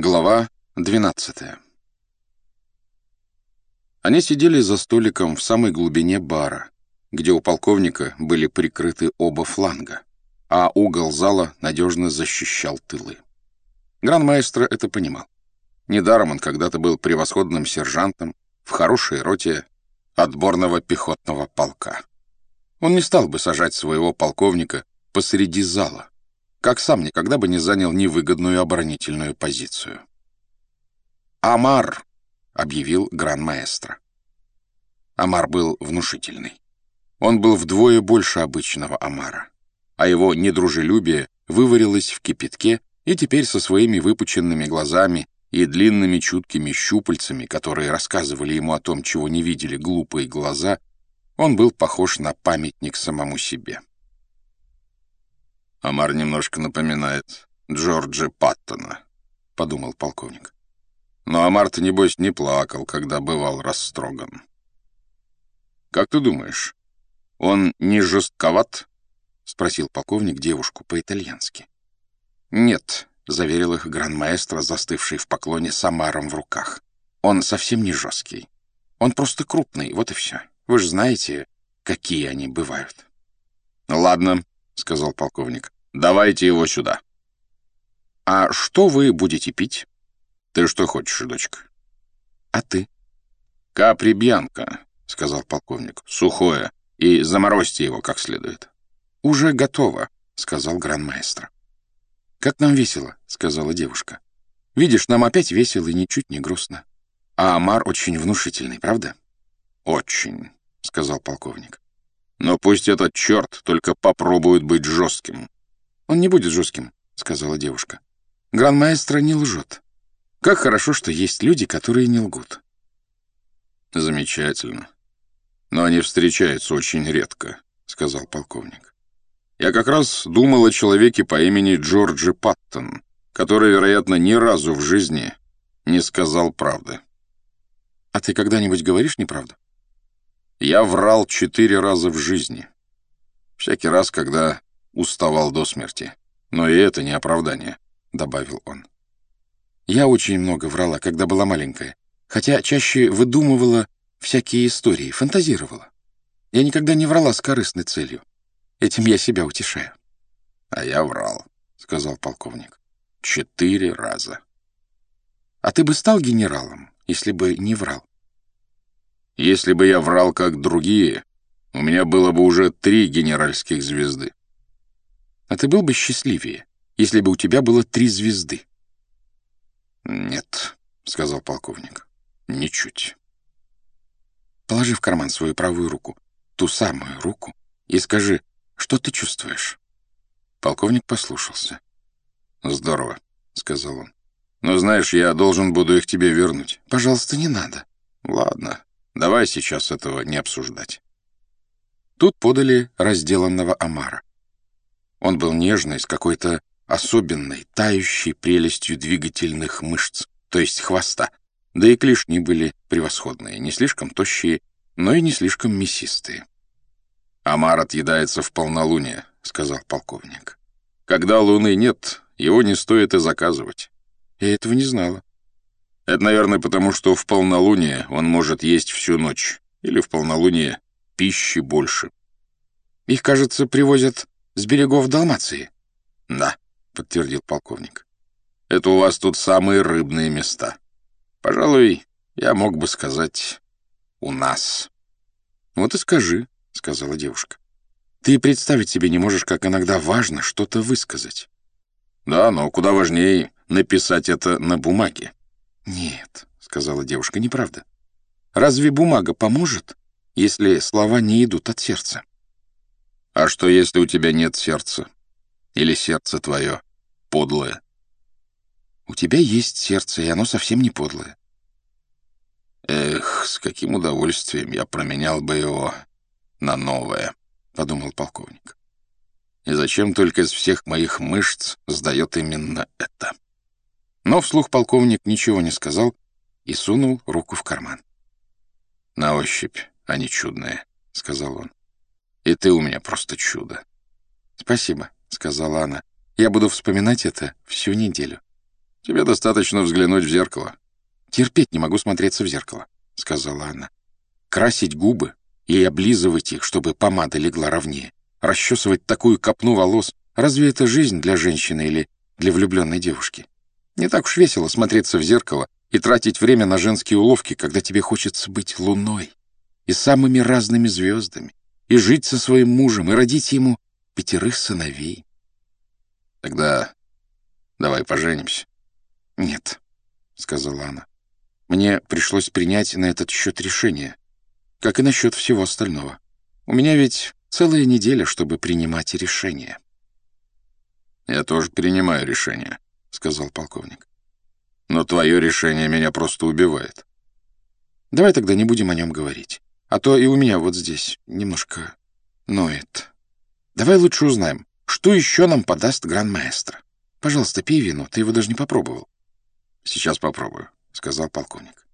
Глава 12 Они сидели за столиком в самой глубине бара, где у полковника были прикрыты оба фланга, а угол зала надежно защищал тылы. Гран-маэстро это понимал. Недаром он когда-то был превосходным сержантом в хорошей роте отборного пехотного полка. Он не стал бы сажать своего полковника посреди зала, как сам никогда бы не занял невыгодную оборонительную позицию. «Амар!» — объявил гран-маэстро. Амар был внушительный. Он был вдвое больше обычного Амара, а его недружелюбие выварилось в кипятке и теперь со своими выпученными глазами и длинными чуткими щупальцами, которые рассказывали ему о том, чего не видели глупые глаза, он был похож на памятник самому себе. «Амар немножко напоминает Джорджа Паттона», — подумал полковник. Но Амар-то, небось, не плакал, когда бывал растроган. «Как ты думаешь, он не жестковат?» — спросил полковник девушку по-итальянски. «Нет», — заверил их гран-маэстро, застывший в поклоне с Амаром в руках. «Он совсем не жесткий. Он просто крупный, вот и все. Вы же знаете, какие они бывают». «Ладно», — сказал полковник. «Давайте его сюда». «А что вы будете пить?» «Ты что хочешь, дочка?» «А ты?» «Капри Бьянка», — сказал полковник. «Сухое. И заморозьте его как следует». «Уже готово», — сказал гранмаэстро. «Как нам весело», — сказала девушка. «Видишь, нам опять весело и ничуть не грустно. А Амар очень внушительный, правда?» «Очень», — сказал полковник. Но пусть этот черт только попробует быть жестким. Он не будет жестким, сказала девушка. Гранмаэстро не лжет. Как хорошо, что есть люди, которые не лгут. Замечательно. Но они встречаются очень редко, сказал полковник. Я как раз думал о человеке по имени Джорджи Паттон, который, вероятно, ни разу в жизни не сказал правды. А ты когда-нибудь говоришь неправду? Я врал четыре раза в жизни. Всякий раз, когда уставал до смерти. Но и это не оправдание, — добавил он. Я очень много врала, когда была маленькая, хотя чаще выдумывала всякие истории, фантазировала. Я никогда не врала с корыстной целью. Этим я себя утешаю. — А я врал, — сказал полковник. — Четыре раза. — А ты бы стал генералом, если бы не врал? Если бы я врал, как другие, у меня было бы уже три генеральских звезды. А ты был бы счастливее, если бы у тебя было три звезды. Нет, — сказал полковник, — ничуть. Положи в карман свою правую руку, ту самую руку, и скажи, что ты чувствуешь. Полковник послушался. «Здорово», — сказал он. «Но знаешь, я должен буду их тебе вернуть». «Пожалуйста, не надо». «Ладно, Давай сейчас этого не обсуждать. Тут подали разделанного омара. Он был нежный, с какой-то особенной, тающей прелестью двигательных мышц, то есть хвоста, да и клешни были превосходные, не слишком тощие, но и не слишком мясистые. «Омар отъедается в полнолуние», — сказал полковник. «Когда луны нет, его не стоит и заказывать». «Я этого не знала». Это, наверное, потому что в полнолуние он может есть всю ночь. Или в полнолуние пищи больше. Их, кажется, привозят с берегов Далмации. Да, подтвердил полковник. Это у вас тут самые рыбные места. Пожалуй, я мог бы сказать «у нас». Вот и скажи, сказала девушка. Ты представить себе не можешь, как иногда важно что-то высказать. Да, но куда важнее написать это на бумаге. «Нет», — сказала девушка, — «неправда. Разве бумага поможет, если слова не идут от сердца?» «А что, если у тебя нет сердца? Или сердце твое подлое?» «У тебя есть сердце, и оно совсем не подлое». «Эх, с каким удовольствием я променял бы его на новое», — подумал полковник. «И зачем только из всех моих мышц сдает именно это?» Но вслух полковник ничего не сказал и сунул руку в карман. «На ощупь они чудные», — сказал он. «И ты у меня просто чудо». «Спасибо», — сказала она. «Я буду вспоминать это всю неделю». Тебе достаточно взглянуть в зеркало. Терпеть не могу смотреться в зеркало, сказала она. Красить губы и облизывать их, чтобы помада легла ровнее. Расчесывать такую копну волос. Разве это жизнь для женщины или для влюбленной девушки? Не так уж весело смотреться в зеркало и тратить время на женские уловки, когда тебе хочется быть луной и самыми разными звездами, и жить со своим мужем, и родить ему пятерых сыновей. Тогда давай поженимся. Нет, — сказала она. Мне пришлось принять на этот счет решение, как и насчет всего остального. У меня ведь целая неделя, чтобы принимать решения. «Я тоже принимаю решение», — сказал полковник. «Но твое решение меня просто убивает». «Давай тогда не будем о нем говорить. А то и у меня вот здесь немножко ноет. Давай лучше узнаем, что еще нам подаст гран-маэстро. Пожалуйста, пей вино, ты его даже не попробовал». «Сейчас попробую», — сказал полковник.